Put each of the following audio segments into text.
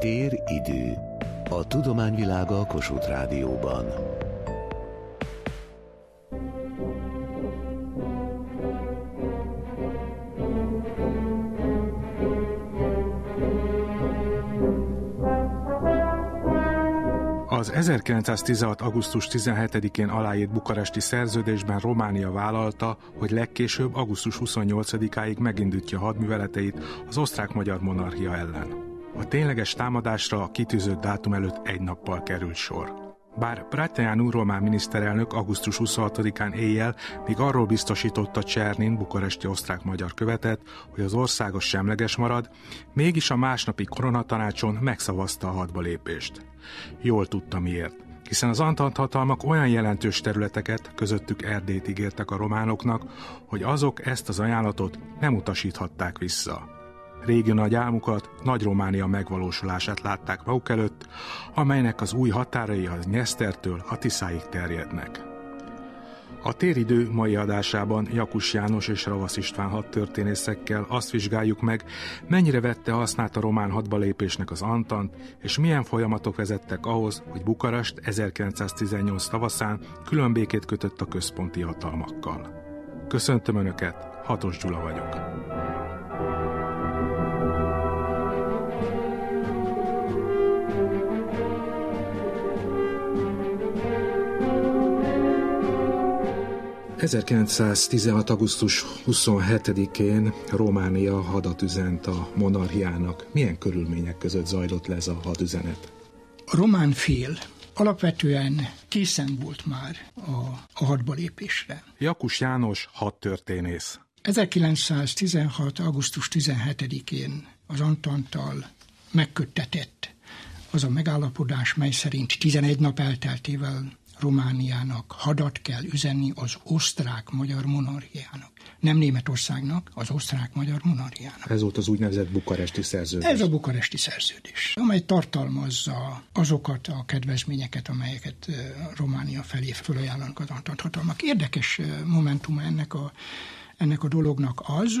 Tér idő. A tudományvilága a Kossuth Rádióban. Az 1916. augusztus 17-én aláírt bukaresti szerződésben Románia vállalta, hogy legkésőbb augusztus 28-áig megindítja hadműveleteit az osztrák-magyar monarchia ellen. A tényleges támadásra a kitűzött dátum előtt egy nappal került sor. Bár Bratyánú román miniszterelnök augusztus 26-án éjjel még arról biztosította Csernin, bukaresti osztrák-magyar követet, hogy az országos semleges marad, mégis a másnapi koronatanácson megszavazta a hadba lépést. Jól tudta miért hiszen az Antant hatalmak olyan jelentős területeket, közöttük Erdét ígértek a románoknak, hogy azok ezt az ajánlatot nem utasíthatták vissza régi nagy álmukat, Nagy Románia megvalósulását látták maguk előtt, amelynek az új határai az Nyesztertől a Tiszáig terjednek. A téridő mai adásában Jakus János és Ravasz István hadtörténészekkel azt vizsgáljuk meg, mennyire vette használt a román hadbalépésnek az Antant, és milyen folyamatok vezettek ahhoz, hogy Bukarest 1918 tavaszán külön békét kötött a központi hatalmakkal. Köszöntöm Önöket, Hatos Gyula vagyok. 1916. augusztus 27-én Románia hadat üzent a monarchiának. Milyen körülmények között zajlott le ez a hadüzenet? A román fél alapvetően készen volt már a, a hadba lépésre. Jakus János hadtörténész. 1916. augusztus 17-én az Antanttal megköttetett az a megállapodás, mely szerint 11 nap elteltével Romániának hadat kell üzenni az osztrák-magyar monarchiának. Nem Németországnak, az osztrák-magyar monarchiának. Ez volt az úgynevezett bukaresti szerződés. Ez a bukaresti szerződés, amely tartalmazza azokat a kedvezményeket, amelyeket Románia felé fölajánlanak az hatalmak. Érdekes momentuma ennek a ennek a dolognak az,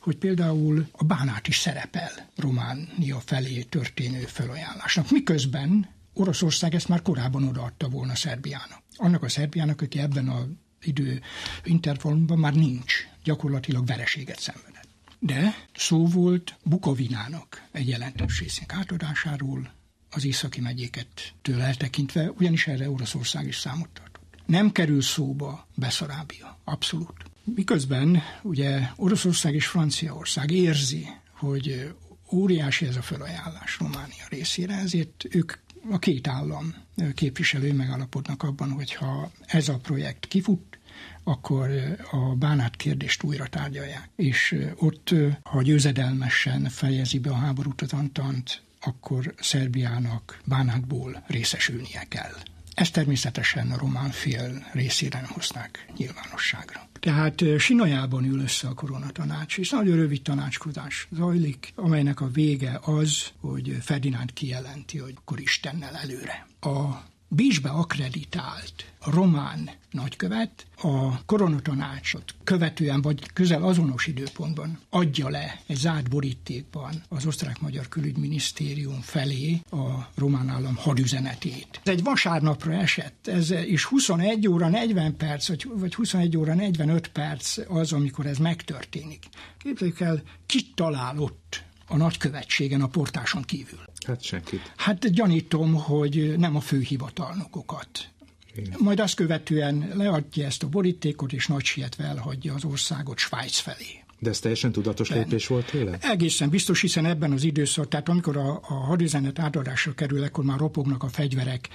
hogy például a bánát is szerepel Románia felé történő felajánlásnak. Miközben Oroszország ezt már korábban odaadta volna Szerbiának. Annak a Szerbiának, aki ebben az idő intervallumban már nincs, gyakorlatilag vereséget szenvedett. De szó volt Bukovinának egy jelentős részének átadásáról, az északi megyéket től eltekintve, ugyanis erre Oroszország is számot tartott. Nem kerül szóba Beszarábia, abszolút. Miközben ugye Oroszország és Franciaország érzi, hogy óriási ez a felajánlás Románia részére, ezért ők a két állam képviselő megállapodnak abban, hogy ha ez a projekt kifut, akkor a bánát kérdést újra tárgyalják. És ott, ha győzedelmesen fejezi be a háborút az Antant, akkor Szerbiának bánátból részesülnie kell. Ezt természetesen a román fél részére hozták nyilvánosságra. Tehát Sinajában ül össze a koronatanács, és nagyon rövid tanácskozás zajlik, amelynek a vége az, hogy Ferdinánd kijelenti, hogy akkor Istennel előre. A Bécsbe akreditált román nagykövet a koronatanácsot követően vagy közel azonos időpontban adja le egy zárt borítékban az osztrák-magyar külügyminisztérium felé a román állam hadüzenetét. Ez egy vasárnapra esett, ez, és 21 óra 40 perc, vagy, vagy 21 óra 45 perc az, amikor ez megtörténik. Képzeljük el, kit találott a nagykövetségen a portáson kívül. Hát senkit. Hát gyanítom, hogy nem a főhivatalnokokat. Igen. Majd azt követően leadja ezt a borítékot, és nagy sietve elhagyja az országot Svájc felé. De ez teljesen tudatos ben. lépés volt tőle? Egészen biztos, hiszen ebben az időszak, tehát amikor a, a hadüzenet átadásra kerül, akkor már ropognak a fegyverek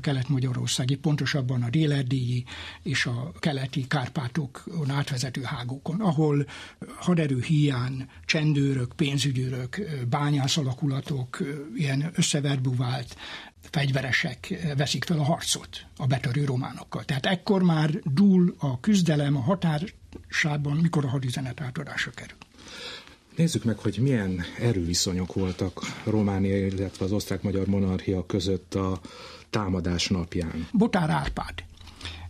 kelet-magyarországi, pontosabban a délerdélyi és a keleti Kárpátokon átvezető hágókon, ahol haderő hiány, csendőrök, pénzügyőrök, bányász alakulatok, ilyen összeverbuvált fegyveresek veszik fel a harcot a betörő románokkal. Tehát ekkor már dúl a küzdelem a határsában, mikor a hadüzenet átadásra kerül. Nézzük meg, hogy milyen erőviszonyok voltak Románia, illetve az osztrák-magyar monarchia között a támadás napján. Botár Árpád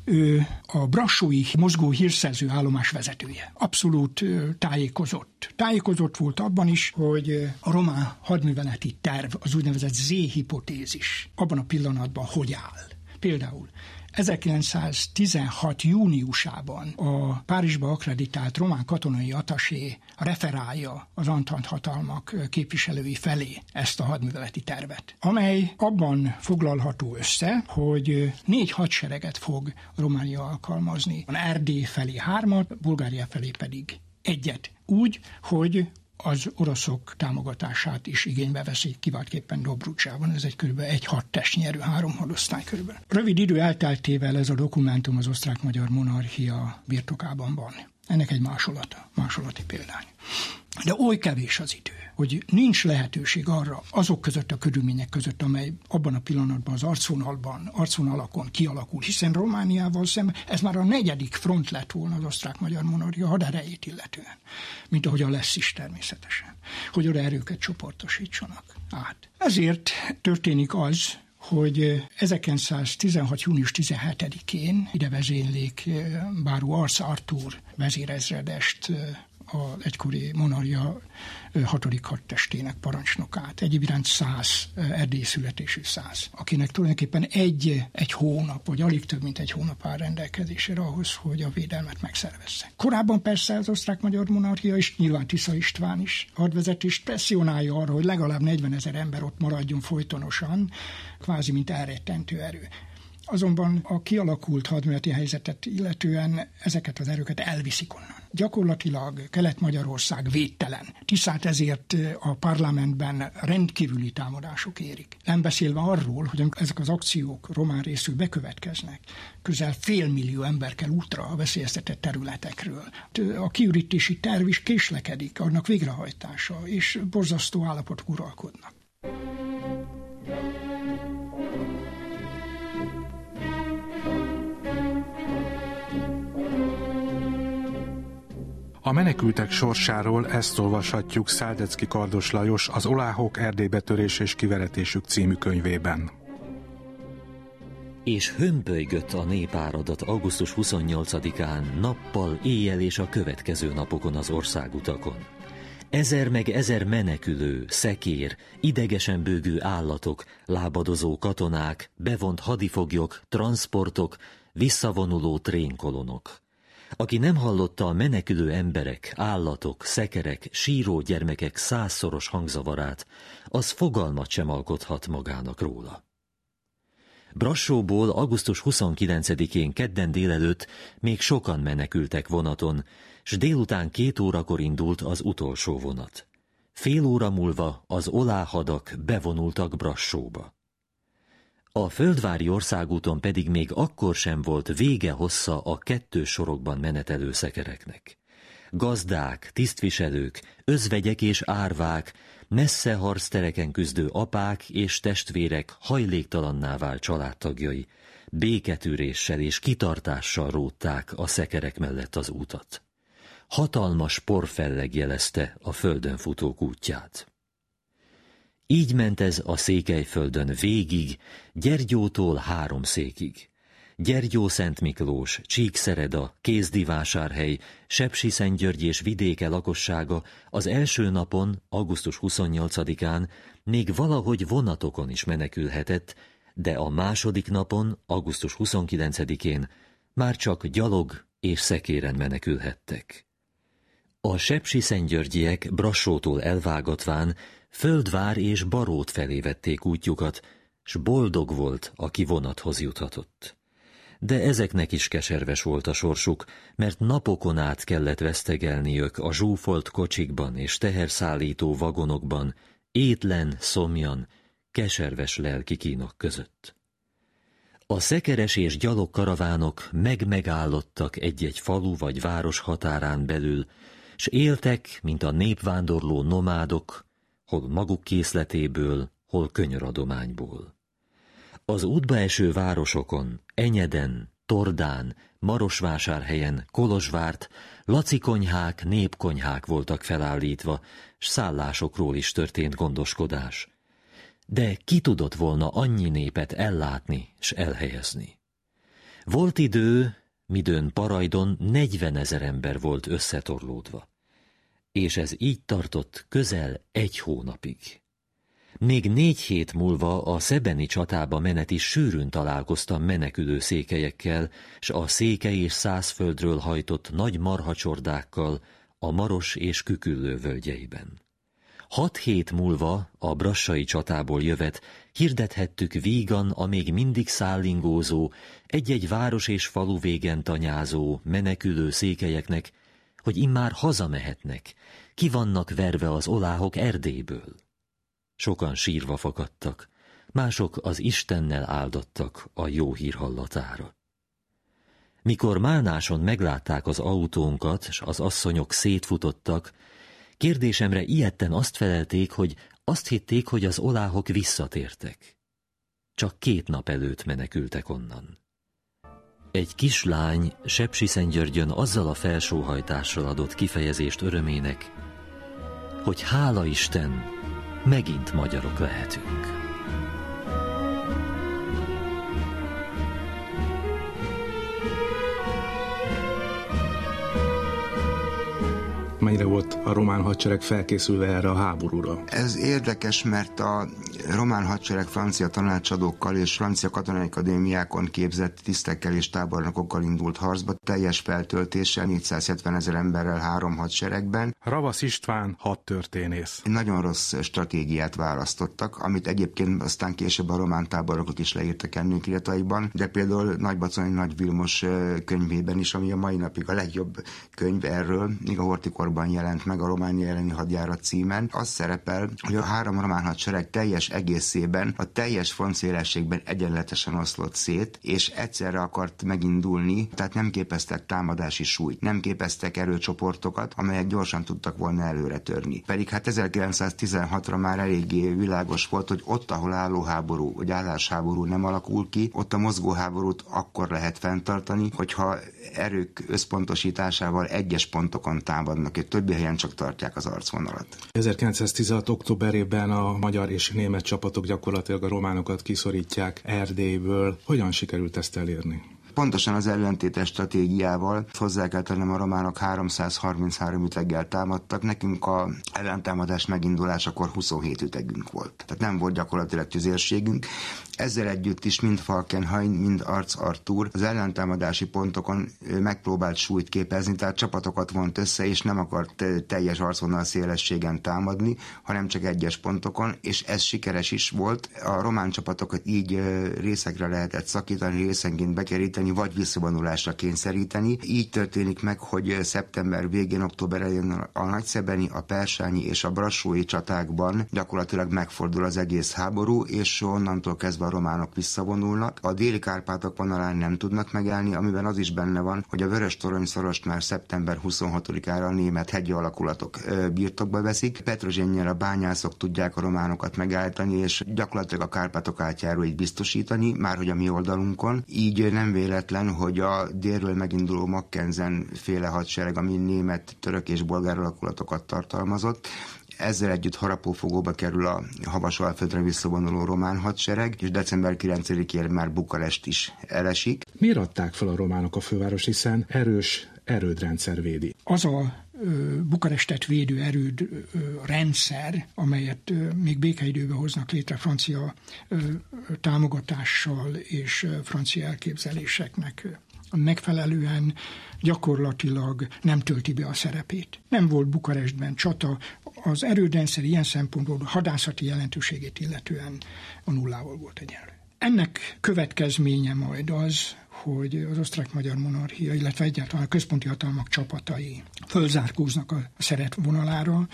Ő a Brassói mozgó hírszerző állomás vezetője. Abszolút tájékozott. Tájékozott volt abban is, hogy a román hadműveleti terv, az úgynevezett Z-hipotézis abban a pillanatban hogy áll. Például 1916. júniusában a Párizsba akreditált román katonai atasé referálja az Antant hatalmak képviselői felé ezt a hadműveleti tervet, amely abban foglalható össze, hogy négy hadsereget fog Románia alkalmazni. Erdély felé hármat, Bulgária felé pedig egyet. Úgy, hogy az oroszok támogatását is igénybe veszi, kiváltképpen Dobrucsában, ez egy kb. egy hat testnyerő, három hadosztály körülbelül. Rövid idő elteltével ez a dokumentum az osztrák-magyar monarchia birtokában van. Ennek egy másolata, másolati példány. De oly kevés az idő, hogy nincs lehetőség arra azok között a körülmények között, amely abban a pillanatban az arcvonalban, arcvonalakon kialakul, hiszen Romániával szemben ez már a negyedik front lett volna az osztrák-magyar monarchia haderejét illetően, mint ahogy a lesz is természetesen, hogy oda erőket csoportosítsanak át. Ezért történik az, hogy 1916. június 17-én ide vezénylék Báró Arsz Artúr vezérezredest a egykori monarja hatodik hadtestének parancsnokát. Egyéb iránt száz, erdély születésű száz, akinek tulajdonképpen egy, egy hónap, vagy alig több, mint egy hónap áll rendelkezésére ahhoz, hogy a védelmet megszervezze. Korábban persze az osztrák-magyar monarchia is, nyilván Tisza István is hadvezetést presszionálja arra, hogy legalább 40 ezer ember ott maradjon folytonosan, kvázi mint elrettentő erő. Azonban a kialakult hadműveleti helyzetet illetően ezeket az erőket elviszik onnan. Gyakorlatilag Kelet-Magyarország védtelen. Tiszát ezért a parlamentben rendkívüli támadások érik. Nem beszélve arról, hogy ezek az akciók román részül bekövetkeznek, közel fél millió ember kell útra a veszélyeztetett területekről. A kiürítési terv is késlekedik, annak végrehajtása, és borzasztó állapot uralkodnak. A menekültek sorsáról ezt olvashatjuk Száldecki Kardos Lajos az Oláhok Erdélybetörés és kiveretésük című könyvében. És hömpölygött a népáradat augusztus 28-án, nappal, éjjel és a következő napokon az országutakon. Ezer meg ezer menekülő, szekér, idegesen bőgő állatok, lábadozó katonák, bevont hadifoglyok, transportok, visszavonuló trénkolonok. Aki nem hallotta a menekülő emberek, állatok, szekerek, síró gyermekek százszoros hangzavarát, az fogalmat sem alkothat magának róla. Brassóból augusztus 29-én kedden délelőtt még sokan menekültek vonaton, s délután két órakor indult az utolsó vonat. Fél óra múlva az oláhadak bevonultak Brassóba. A földvári országúton pedig még akkor sem volt vége hossza a kettő sorokban menetelő szekereknek. Gazdák, tisztviselők, özvegyek és árvák, messze harctereken küzdő apák és testvérek hajléktalanná vált családtagjai, béketűréssel és kitartással rótták a szekerek mellett az útat. Hatalmas porfelleg jelezte a földön futók útját. Így ment ez a Székelyföldön végig, Gyergyótól három székig. Gyergyó Szent Miklós, Csíkszereda, Kézdivásárhely, Sepsiszentgyörgy és vidéke lakossága az első napon, augusztus 28-án még valahogy vonatokon is menekülhetett, de a második napon, augusztus 29-én már csak gyalog és szekéren menekülhettek. A sepsi szentgyörgyiek Brassótól elvágatván Földvár és Barót felé vették útjukat, s boldog volt, aki vonathoz juthatott. De ezeknek is keserves volt a sorsuk, mert napokon át kellett vesztegelniük a zsúfolt kocsikban és teherszállító vagonokban, étlen, szomjan, keserves lelki kínok között. A szekeres és gyalog karavánok megmegállottak egy-egy falu vagy város határán belül, s éltek, mint a népvándorló nomádok, hol maguk készletéből, hol könyöradományból. Az útba eső városokon, Enyeden, Tordán, Marosvásárhelyen, Kolozsvárt, lacikonyhák, népkonyhák voltak felállítva, s szállásokról is történt gondoskodás. De ki tudott volna annyi népet ellátni s elhelyezni? Volt idő, midőn Parajdon 40 ezer ember volt összetorlódva. És ez így tartott közel egy hónapig. Még négy hét múlva a szebeni csatába meneti sűrűn találkoztam menekülő székelyekkel, s a székely és százföldről hajtott nagy marhacsordákkal a Maros és Küküllő völgyeiben. Hat hét múlva a brassai csatából jövet hirdethettük vígan a még mindig szállingózó, egy-egy város és falu végen tanyázó, menekülő székelyeknek, hogy immár hazamehetnek, ki vannak verve az oláhok Erdélyből. Sokan sírva fakadtak, mások az Istennel áldottak a jó hír hallatára. Mikor Mánáson meglátták az autónkat, s az asszonyok szétfutottak, kérdésemre ilyetten azt felelték, hogy azt hitték, hogy az oláhok visszatértek. Csak két nap előtt menekültek onnan. Egy kislány Sepsiszentgyörgyön azzal a felsóhajtással adott kifejezést örömének, hogy hála Isten, megint magyarok lehetünk. Mennyire volt a román hadsereg felkészülve erre a háborúra? Ez érdekes, mert a román hadsereg francia tanácsadókkal és francia katonai akadémiákon képzett tisztekkel és tábornokokkal indult harcba, teljes feltöltéssel, 470 ezer emberrel három hadseregben. Ravasz István hadtörténész. Nagyon rossz stratégiát választottak, amit egyébként aztán később a román tábornokok is leírtak emlékirataiban, de például Nagybaconi Nagy Vilmos könyvében is, ami a mai napig a legjobb könyv erről, még a Hortikorban jelent meg a Románia elleni hadjárat címen, az szerepel, hogy a három román hadsereg teljes egészében a teljes frontszélességben egyenletesen oszlott szét, és egyszerre akart megindulni, tehát nem képeztek támadási súlyt, nem képeztek erőcsoportokat, amelyek gyorsan tudtak volna előre törni. Pedig hát 1916-ra már eléggé világos volt, hogy ott, ahol állóháború vagy állásháború nem alakul ki, ott a mozgóháborút akkor lehet fenntartani, hogyha erők összpontosításával egyes pontokon támadnak, egy többi helyen csak tartják az arcvonalat. 1916. októberében a magyar és német csapatok gyakorlatilag a románokat kiszorítják Erdélyből. Hogyan sikerült ezt elérni? Pontosan az ellentétes stratégiával hozzá kell tennem a románok 333 üteggel támadtak, nekünk a ellentámadás megindulásakor 27 ütegünk volt. Tehát nem volt gyakorlatilag tüzérségünk. Ezzel együtt is mind Falkenhayn, mind Arc Artur az ellentámadási pontokon megpróbált súlyt képezni, tehát csapatokat vont össze, és nem akart teljes arcvonal szélességen támadni, hanem csak egyes pontokon, és ez sikeres is volt. A román csapatokat így részekre lehetett szakítani, részenként bekeríteni, vagy visszavonulásra kényszeríteni. Így történik meg, hogy szeptember végén, október elején a Nagyszebeni, a Persányi és a Brassói csatákban gyakorlatilag megfordul az egész háború, és onnantól kezdve románok visszavonulnak. A déli Kárpátok vonalán nem tudnak megállni, amiben az is benne van, hogy a Vörös Torony szorost már szeptember 26-ára a német hegyi alakulatok birtokba veszik. Petrozsénnyel a bányászok tudják a románokat megállítani, és gyakorlatilag a Kárpátok átjáró így biztosítani, már hogy a mi oldalunkon. Így nem véletlen, hogy a délről meginduló Mackenzen féle hadsereg, ami német, török és bolgár alakulatokat tartalmazott, ezzel együtt harapófogóba kerül a Havas Alföldre visszavonuló román hadsereg, és december 9-én már Bukarest is elesik. Miért adták fel a románok a főváros, hiszen erős erődrendszer védi? Az a Bukarestet védő erőd rendszer, amelyet még békeidőben hoznak létre francia támogatással és francia elképzeléseknek megfelelően gyakorlatilag nem tölti be a szerepét. Nem volt Bukarestben csata, az erőrendszer ilyen szempontból hadászati jelentőségét illetően a nullával volt egyenlő. Ennek következménye majd az, hogy az osztrák-magyar monarchia, illetve egyáltalán a központi hatalmak csapatai fölzárkóznak a szeret vonalára,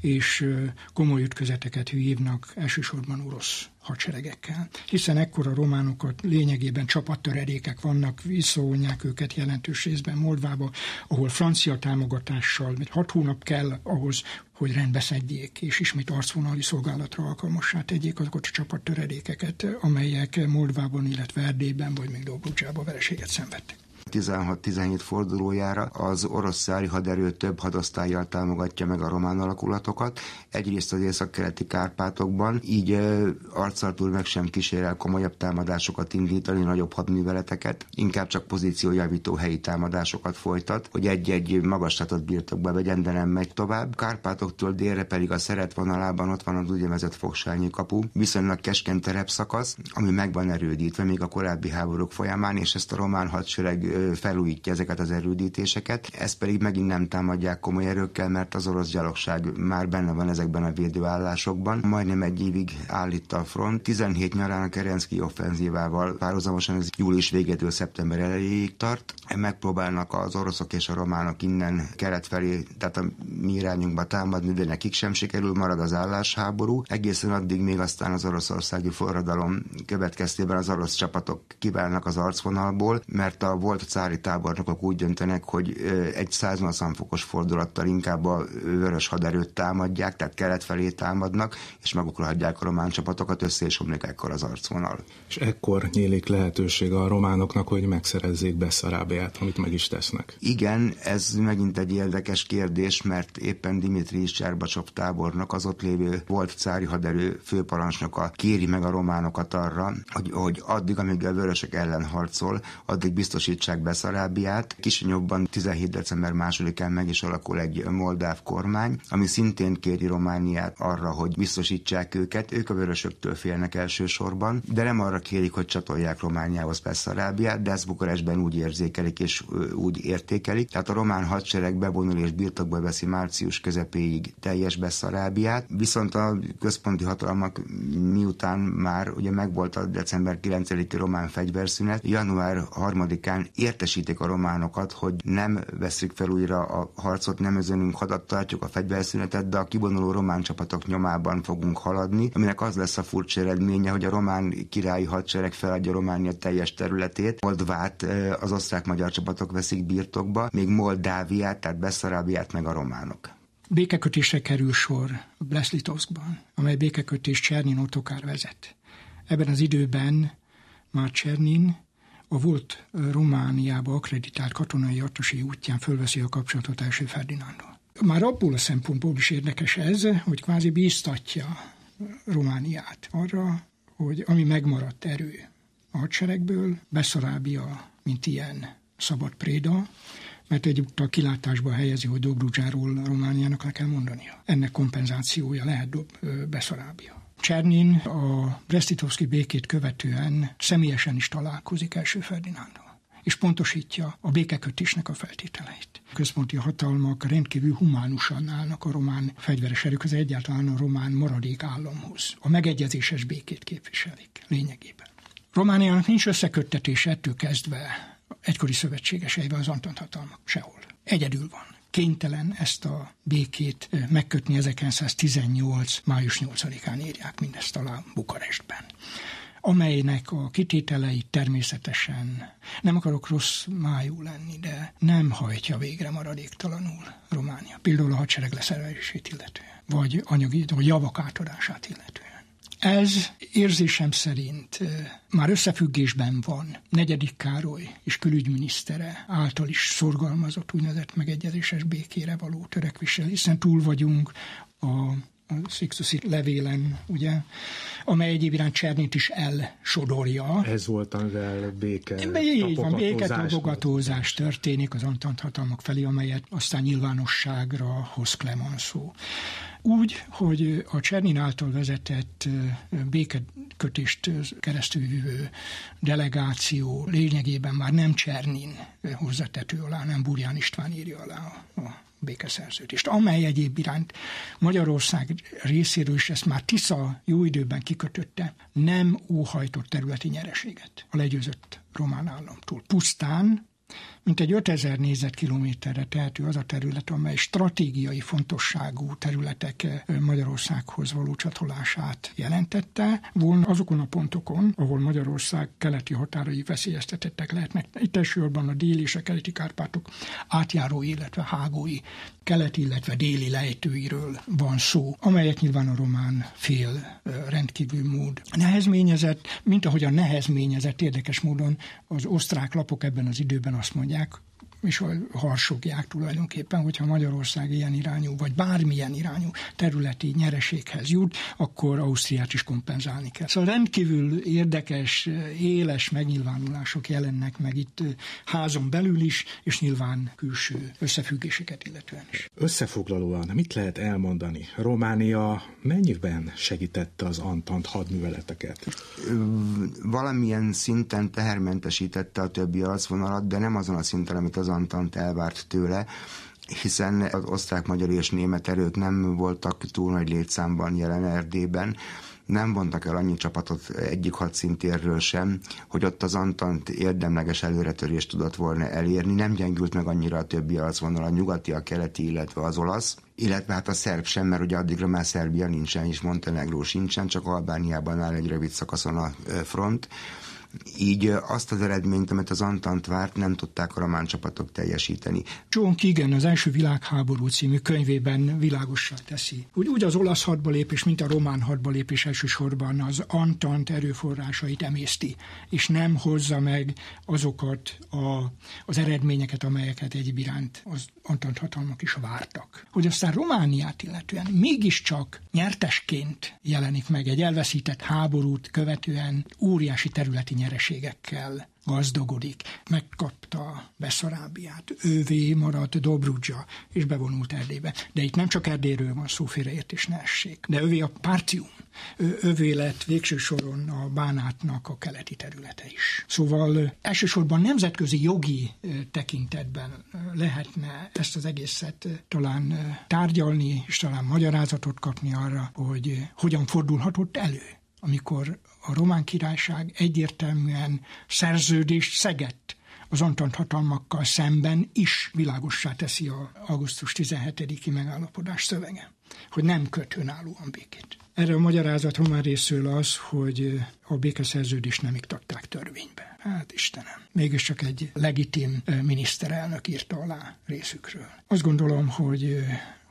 és komoly ütközeteket hívnak elsősorban orosz hadseregekkel. Hiszen ekkor a románokat lényegében csapattöredékek vannak, visszavonják őket jelentős részben Moldvába, ahol francia támogatással, mert hat hónap kell ahhoz, hogy rendbeszedjék, és ismét arcvonali szolgálatra alkalmassá tegyék azokat a csapattöredékeket, amelyek Moldvában, illetve Erdélyben, vagy még Dobrucsában vereséget szenvedtek. 16-17 fordulójára az orosz szári haderő több hadosztályjal támogatja meg a román alakulatokat. Egyrészt az észak-keleti Kárpátokban, így arccal túl meg sem kísérel komolyabb támadásokat indítani, nagyobb hadműveleteket, inkább csak pozíciójavító helyi támadásokat folytat, hogy egy-egy magaslatot birtokba vegyen, de nem megy tovább. Kárpátoktól délre pedig a szeret vonalában ott van az úgynevezett Fogsányi kapu, viszonylag keskeny terepszakasz, ami meg van erődítve még a korábbi háborúk folyamán, és ezt a román hadsereg felújítja ezeket az erődítéseket. Ezt pedig megint nem támadják komoly erőkkel, mert az orosz gyalogság már benne van ezekben a védőállásokban. Majdnem egy évig állít a front. 17 nyarán a Kerenszki offenzívával párhuzamosan ez július végétől szeptember elejéig tart. Megpróbálnak az oroszok és a románok innen kelet felé, tehát a mi irányunkba támadni, de nekik sem sikerül, marad az állásháború. Egészen addig még aztán az oroszországi forradalom következtében az orosz csapatok kiválnak az arcvonalból, mert a volt cári tábornokok úgy döntenek, hogy egy 180 fokos fordulattal inkább a vörös haderőt támadják, tehát kelet felé támadnak, és magukra hagyják a román csapatokat, össze és omlik ekkor az arcvonal. És ekkor nyílik lehetőség a románoknak, hogy megszerezzék Beszarábiát, amit meg is tesznek. Igen, ez megint egy érdekes kérdés, mert éppen Dimitri Cserbacsov tábornok, az ott lévő volt cári haderő főparancsnoka kéri meg a románokat arra, hogy, hogy addig, amíg a vörösök ellen harcol, addig biztosítsák Beszarábiát. Kisinyobban 17. december másodikán meg is alakul egy moldáv kormány, ami szintén kéri Romániát arra, hogy biztosítsák őket. Ők a vörösöktől félnek elsősorban, de nem arra kérik, hogy csatolják Romániához Beszarábiát, de ezt Bukarestben úgy érzékelik és úgy értékelik. Tehát a román hadsereg bevonul és birtokba veszi március közepéig teljes Beszarábiát, viszont a központi hatalmak miután már ugye megvolt a december 9-i román fegyverszünet, január 3-án értesítik a románokat, hogy nem veszik fel újra a harcot, nem özönünk hadat tartjuk a fegyverszünetet, de a kivonuló román csapatok nyomában fogunk haladni, aminek az lesz a furcsa eredménye, hogy a román királyi hadsereg feladja Románia teljes területét, Moldvát az osztrák-magyar csapatok veszik birtokba, még Moldáviát, tehát Beszarábiát meg a románok. Békekötésre kerül sor Bleszlitovskban, amely békekötés Csernin Otokár vezet. Ebben az időben már Csernin a volt Romániába akreditált katonai artosi útján fölveszi a kapcsolatot első Ferdinándal. Már abból a szempontból is érdekes ez, hogy kvázi bíztatja Romániát arra, hogy ami megmaradt erő a hadseregből, Beszarábia, mint ilyen szabad préda, mert egyúttal kilátásba helyezi, hogy Dobrudzsáról Romániának le kell mondania. Ennek kompenzációja lehet Beszarábia. Csernin a Bresztitovszki békét követően személyesen is találkozik első Ferdinándal és pontosítja a békekötésnek a feltételeit. A központi hatalmak rendkívül humánusan állnak a román fegyveres erőkhöz, egyáltalán a román maradék államhoz. A megegyezéses békét képviselik lényegében. Romániának nincs összeköttetése ettől kezdve egykori szövetségeseivel az Antant hatalmak sehol. Egyedül van kénytelen ezt a békét megkötni 1918. május 8-án írják mindezt talán Bukarestben amelynek a kitételei természetesen nem akarok rossz májú lenni, de nem hajtja végre maradéktalanul Románia. Például a hadsereg leszerelését illetően, vagy anyagi, vagy javak átadását illetően. Ez érzésem szerint már összefüggésben van negyedik Károly és külügyminisztere által is szorgalmazott úgynevezett megegyezéses békére való törekvéssel, hiszen túl vagyunk a a Sixtusi levélen, ugye, amely egyéb iránt Csernét is elsodorja. Ez volt az el béke Így van, béketapogatózás történik az Antant hatalmak felé, amelyet aztán nyilvánosságra hoz Clemenceau. Úgy, hogy a Csernin által vezetett békekötést keresztülvívő delegáció lényegében már nem Csernin hozzatető alá, nem Burján István írja alá a békeszerződést, amely egyéb iránt Magyarország részéről is ezt már Tisza jó időben kikötötte, nem óhajtott területi nyereséget a legyőzött román államtól. Pusztán mint egy 5000 négyzetkilométerre tehető az a terület, amely stratégiai fontosságú területek Magyarországhoz való csatolását jelentette, volna azokon a pontokon, ahol Magyarország keleti határai veszélyeztetettek lehetnek. Itt elsősorban a déli és a keleti Kárpátok átjáró, illetve hágói keleti, illetve déli lejtőiről van szó, amelyet nyilván a román fél rendkívül mód nehezményezett, mint ahogy a nehezményezett érdekes módon az osztrák lapok ebben az időben azt mondják, tudják és harsogják tulajdonképpen, hogyha Magyarország ilyen irányú, vagy bármilyen irányú területi nyereséghez jut, akkor Ausztriát is kompenzálni kell. Szóval rendkívül érdekes, éles megnyilvánulások jelennek meg itt házon belül is, és nyilván külső összefüggéseket illetően is. Összefoglalóan mit lehet elmondani? Románia mennyiben segítette az Antant hadműveleteket? Valamilyen szinten tehermentesítette a többi arcvonalat, de nem azon a szinten, amit az Antant elvárt tőle, hiszen az osztrák, magyar és német erők nem voltak túl nagy létszámban jelen Erdélyben, nem vontak el annyi csapatot egyik hadszintérről sem, hogy ott az Antant érdemleges előretörést tudott volna elérni, nem gyengült meg annyira a többi arcvonal, a nyugati, a keleti, illetve az olasz, illetve hát a szerb sem, mert ugye addigra már Szerbia nincsen, és Montenegró sincsen, csak Albániában áll egy rövid szakaszon a front így azt az eredményt, amit az Antant várt, nem tudták a román csapatok teljesíteni. John Keegan az első világháború című könyvében világossá teszi, hogy úgy az olasz hadba lépés, mint a román hadba lépés elsősorban az Antant erőforrásait emészti, és nem hozza meg azokat a, az eredményeket, amelyeket egyéb iránt az Antant hatalmak is vártak. Hogy aztán Romániát illetően mégiscsak nyertesként jelenik meg egy elveszített háborút követően óriási területi nyereségekkel gazdagodik. Megkapta Beszarábiát, ővé maradt Dobrudzsa, és bevonult Erdélybe. De itt nem csak Erdélyről van szó, félreértés ne essék. De ővé a Pártium, övé lett végső soron a Bánátnak a keleti területe is. Szóval elsősorban nemzetközi jogi tekintetben lehetne ezt az egészet talán tárgyalni, és talán magyarázatot kapni arra, hogy hogyan fordulhatott elő amikor a román királyság egyértelműen szerződést szegett az Antant hatalmakkal szemben is világossá teszi a augusztus 17-i megállapodás szövege, hogy nem köt önállóan békét. Erre a magyarázat román részről az, hogy a békeszerződést nem iktatták törvénybe. Hát Istenem, mégiscsak egy legitim miniszterelnök írta alá részükről. Azt gondolom, hogy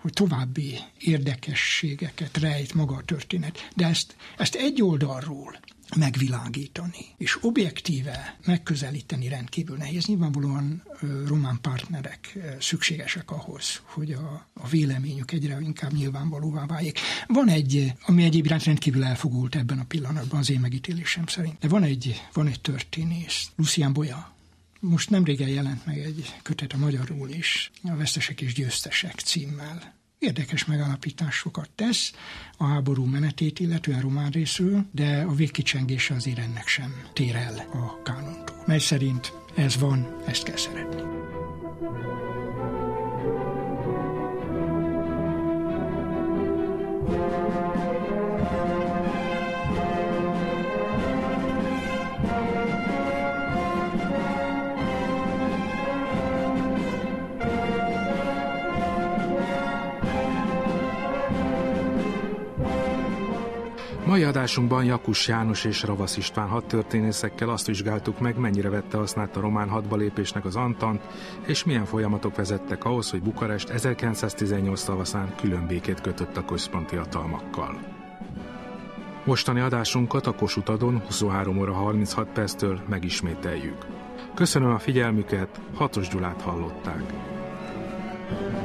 hogy további érdekességeket rejt maga a történet. De ezt, ezt egy oldalról megvilágítani, és objektíve megközelíteni rendkívül nehéz. Nyilvánvalóan román partnerek szükségesek ahhoz, hogy a, a véleményük egyre inkább nyilvánvalóvá váljék. Van egy, ami egyéb iránt rendkívül elfogult ebben a pillanatban az én megítélésem szerint, de van egy, van egy történész, Lucian Boya, most nem régen jelent meg egy kötet a magyarul is, a Vesztesek és Győztesek címmel. Érdekes megalapításokat tesz a háború menetét, illetően román részről, de a végkicsengése azért ennek sem tér el a kánontól, mely szerint ez van, ezt kell szeretni. Mai adásunkban Jakus János és Ravasz István hadtörténészekkel azt vizsgáltuk meg, mennyire vette hasznát a román hadbalépésnek az Antant, és milyen folyamatok vezettek ahhoz, hogy Bukarest 1918 tavaszán külön békét kötött a központi hatalmakkal. Mostani adásunkat a Kossuth Adon 23 óra 36 perctől megismételjük. Köszönöm a figyelmüket, Hatos Gyulát hallották. thank you